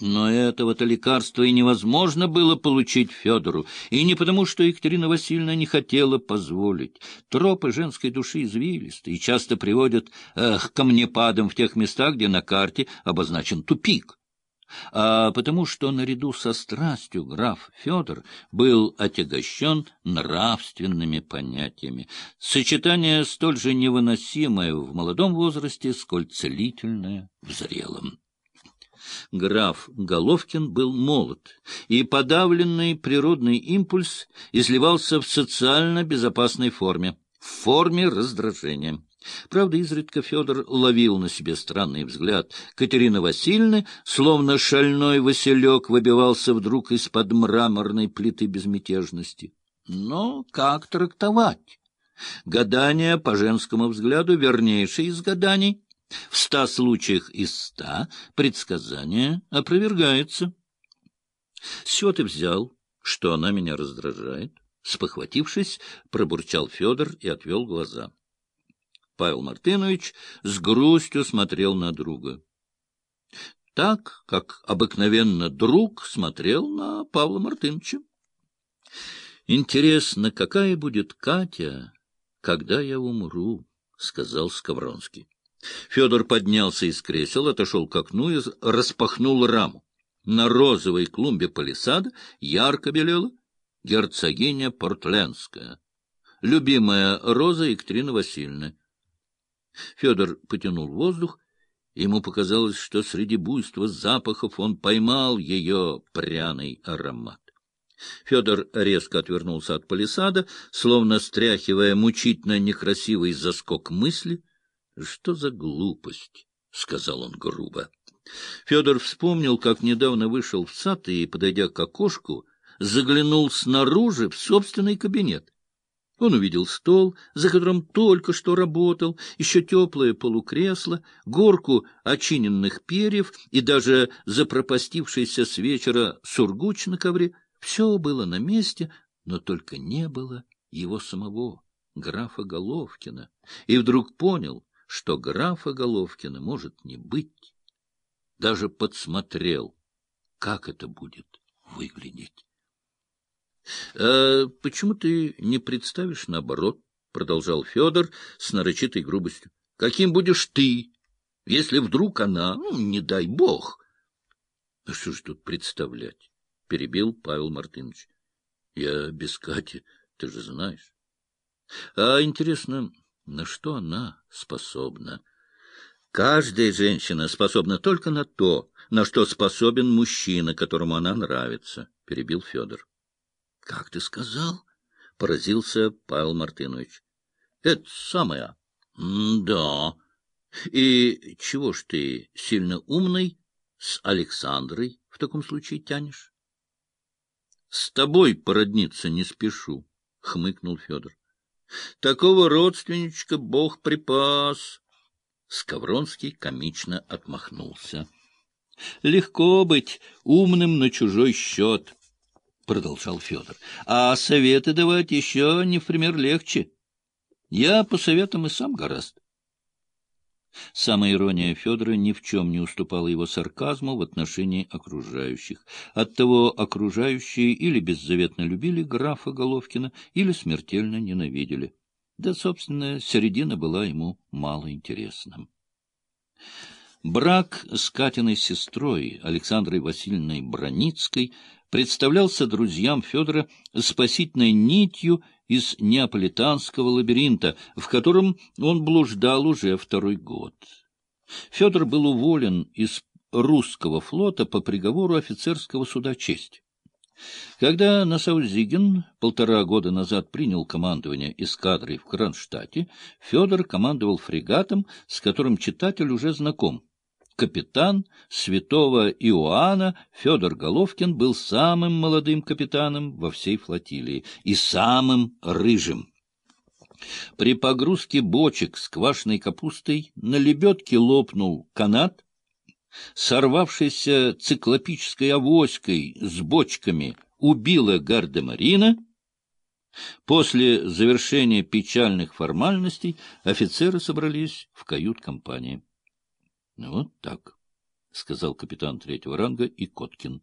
Но этого-то лекарства и невозможно было получить Федору, и не потому, что Екатерина Васильевна не хотела позволить. Тропы женской души извилисты и часто приводят к камнепадам в тех местах, где на карте обозначен тупик. А потому что наряду со страстью граф Федор был отягощен нравственными понятиями. Сочетание столь же невыносимое в молодом возрасте, сколь целительное в зрелом. Граф Головкин был молод, и подавленный природный импульс изливался в социально безопасной форме, в форме раздражения. Правда, изредка Федор ловил на себе странный взгляд. Катерина Васильевна, словно шальной василек, выбивался вдруг из-под мраморной плиты безмятежности. Но как трактовать? Гадание, по женскому взгляду, вернейшее из гаданий — в ста случаях из ста предсказание опровергается. Все ты взял, что она меня раздражает. Спохватившись, пробурчал Федор и отвел глаза. Павел Мартынович с грустью смотрел на друга. Так, как обыкновенно друг смотрел на Павла Мартыновича. «Интересно, какая будет Катя, когда я умру?» — сказал Скавронский. Федор поднялся из кресел, отошел к окну и распахнул раму. На розовой клумбе палисада ярко белела герцогиня Портленская, любимая роза Екатерины Васильевны. Федор потянул воздух, ему показалось, что среди буйства запахов он поймал ее пряный аромат. Федор резко отвернулся от палисада, словно стряхивая мучительно некрасивый заскок мысли — что за глупость? — сказал он грубо. Федор вспомнил, как недавно вышел в сад и, подойдя к окошку, заглянул снаружи в собственный кабинет. Он увидел стол, за которым только что работал, еще теплое полукресло, горку очиненных перьев и даже запропастившийся с вечера сургуч на ковре. Все было на месте, но только не было его самого, графа Головкина. И вдруг понял, что графа Головкина может не быть. Даже подсмотрел, как это будет выглядеть. «А — почему ты не представишь наоборот? — продолжал Федор с нарочитой грубостью. — Каким будешь ты, если вдруг она, ну, не дай бог? — А что ж тут представлять? — перебил Павел Мартынович. — Я без Кати, ты же знаешь. — А интересно, на что она способна? Каждая женщина способна только на то, на что способен мужчина, которому она нравится, — перебил Федор. — Как ты сказал? — поразился Павел Мартынович. — Это самое. — Да. И чего ж ты сильно умный с Александрой в таком случае тянешь? — С тобой породниться не спешу, — хмыкнул Федор. Такого родственничка Бог припас. Скавронский комично отмахнулся. — Легко быть умным на чужой счет, — продолжал Федор. — А советы давать еще не в пример легче. Я по советам и сам гораст. Самая ирония Федора ни в чем не уступала его сарказму в отношении окружающих. Оттого окружающие или беззаветно любили графа Головкина, или смертельно ненавидели. Да, собственно, середина была ему мало интересна. Брак с Катиной сестрой Александрой Васильевной Броницкой представлялся друзьям Федора спасительной нитью из неаполитанского лабиринта, в котором он блуждал уже второй год. Федор был уволен из русского флота по приговору офицерского суда чести. Когда Насаузиген полтора года назад принял командование эскадрой в Кронштадте, Федор командовал фрегатом, с которым читатель уже знаком. Капитан святого Иоанна Федор Головкин был самым молодым капитаном во всей флотилии и самым рыжим. При погрузке бочек с квашеной капустой на лебедке лопнул канат, сорвавшийся циклопической авоськой с бочками убила гардемарина. После завершения печальных формальностей офицеры собрались в кают-компании. Вот так. — сказал капитан третьего ранга и Коткин.